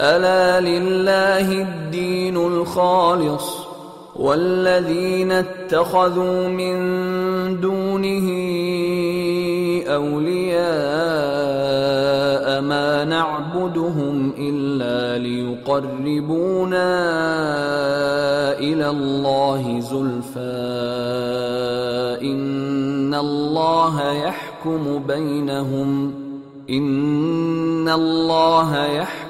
ألا لله الدين الخالص والذين اتخذوا من دونه أولياء ما نعبدهم إلا ليقربونا إلى الله زلفى إن الله يحكم بينهم إن الله يحكم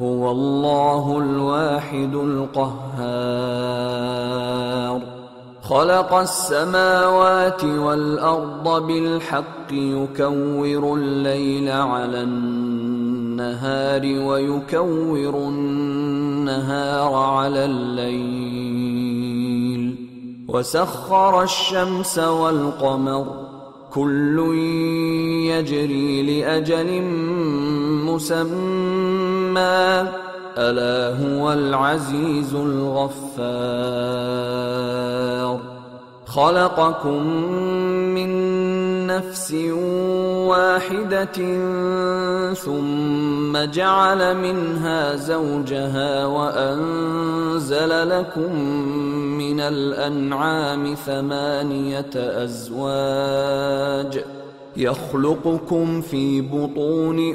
هو الله الواحد القهار. خلق السماوات والأرض بالحق يكور الليل على النهار ويكور النهار على الليل. وسخر الشمس والقمر كل يجري لأجل مسمى. ألا هو العزيز الغفار. خلقكم من نفس واحدة ثم جعل منها زوجها وأنزل لكم من الأنعام ثمانية أزواج. يخلقكم في بطون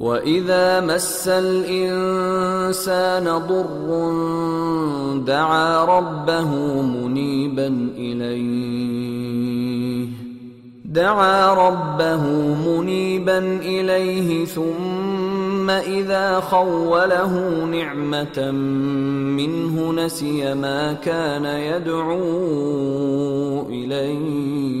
واذا مس الانسان ضر دعا ربه منيبا اليه دعا ربه منيبا اليه ثم اذا خوله نعمه منه نسي ما كان يدعو اليه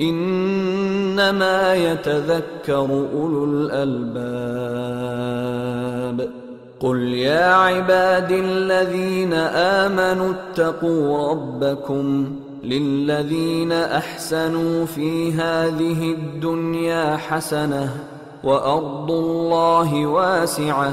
إنما يتذكر أولو الألباب. قل يا عباد الذين آمنوا اتقوا ربكم للذين أحسنوا في هذه الدنيا حسنة وأرض الله واسعة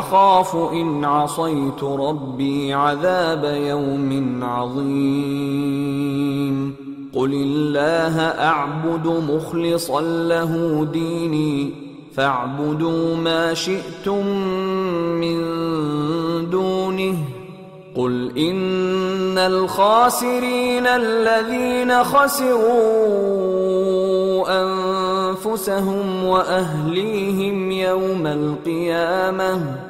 أخاف إن عصيت ربي عذاب يوم عظيم. قل الله أعبد مخلصا له ديني فاعبدوا ما شئتم من دونه. قل إن الخاسرين الذين خسروا أنفسهم وأهليهم يوم القيامة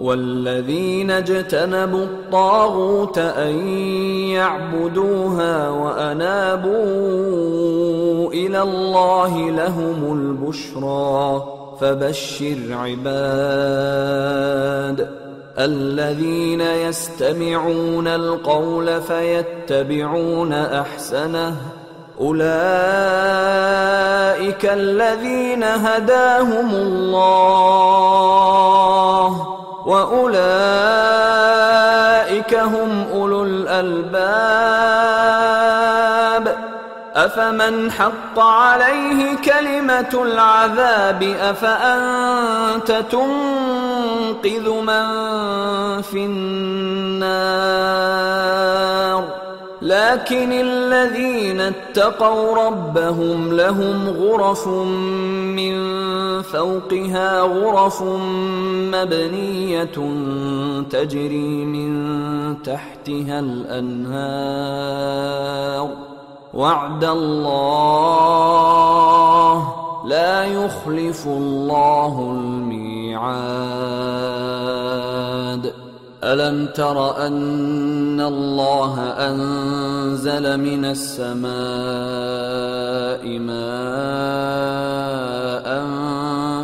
والذين اجتنبوا الطاغوت أن يعبدوها وأنابوا إلى الله لهم البشرى فبشر عباد الذين يستمعون القول فيتبعون أحسنه أولئك الذين هداهم الله وأولئك هم أولو الألباب. أفمن حق عليه كلمة العذاب؟ أفأنت تنقذ من في النار؟ لكن الذين اتقوا ربهم لهم غرف من فوقها غرف مبنية تجري من تحتها الأنهار. وعد الله لا يخلف الله الميعاد. ألم تر أن الله أنزل من السماء ماء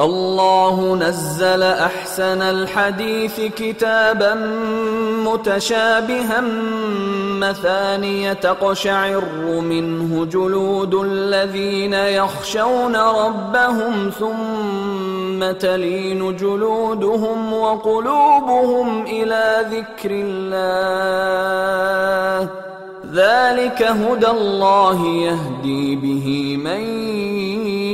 الله نزل أحسن الحديث كتابا متشابها مثانية تقشعر منه جلود الذين يخشون ربهم ثم تلين جلودهم وقلوبهم إلى ذكر الله. ذلك هدى الله يهدي به من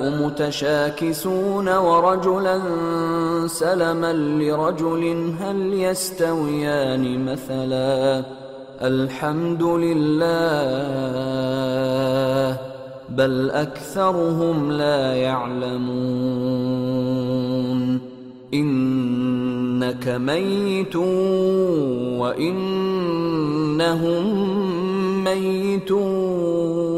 متشاكسون ورجلا سلما لرجل هل يستويان مثلا؟ الحمد لله بل أكثرهم لا يعلمون. إنك ميت وإنهم ميتون.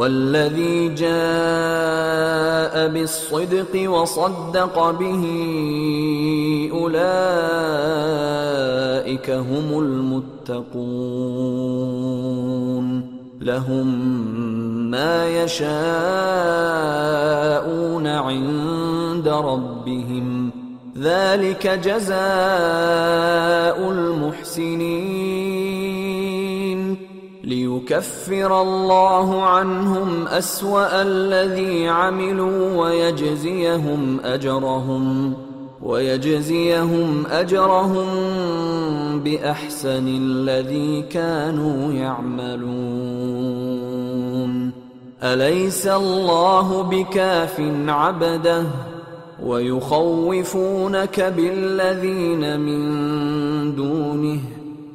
والذي جاء بالصدق وصدق به أولئك هم المتقون. لهم ما يشاءون عند ربهم. ذلك جزاء المحسنين. ليكفر الله عنهم أسوأ الذي عملوا ويجزيهم أجرهم ويجزيهم أجرهم بأحسن الذي كانوا يعملون. أليس الله بكاف عبده؟ ويخوفونك بالذين من دونه.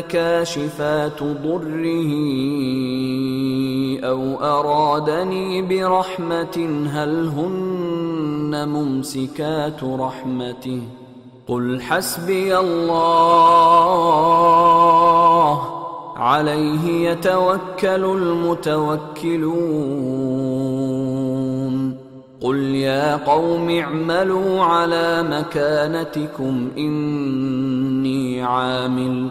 كاشفات ضره أو ارادني برحمه هل هن ممسكات رحمته قل حسبي الله عليه يتوكل المتوكلون قل يا قوم اعملوا على مكانتكم اني عامل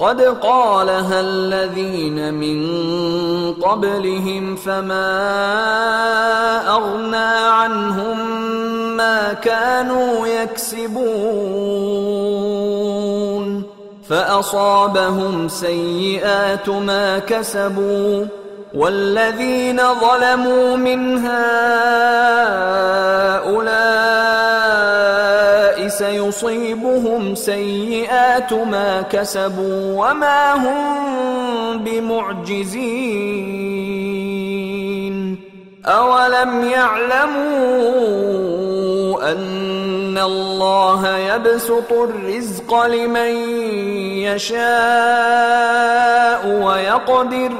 قد قالها الذين من قبلهم فما أغنى عنهم ما كانوا يكسبون فأصابهم سيئات ما كسبوا والذين ظلموا من هؤلاء سيصيبهم سيئات ما كسبوا وما هم بمعجزين. اولم يعلموا ان الله يبسط الرزق لمن يشاء ويقدر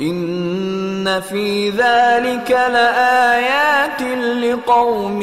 ان في ذلك لايات لقوم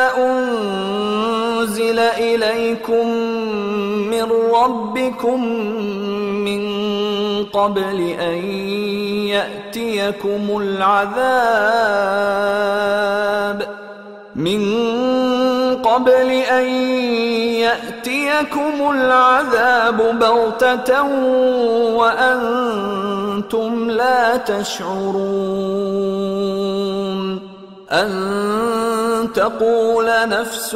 إليكم من ربكم من قبل أن يأتيكم العذاب من قبل أن يأتيكم العذاب بغتة وأنتم لا تشعرون أن تقول نفس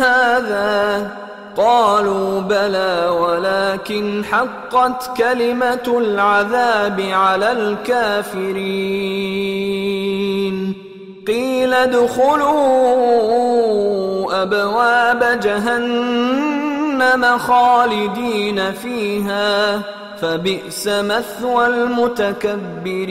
هذا قالوا بلى ولكن حقت كلمة العذاب على الكافرين. قيل ادخلوا أبواب جهنم خالدين فيها فبئس مثوى المتكبرين.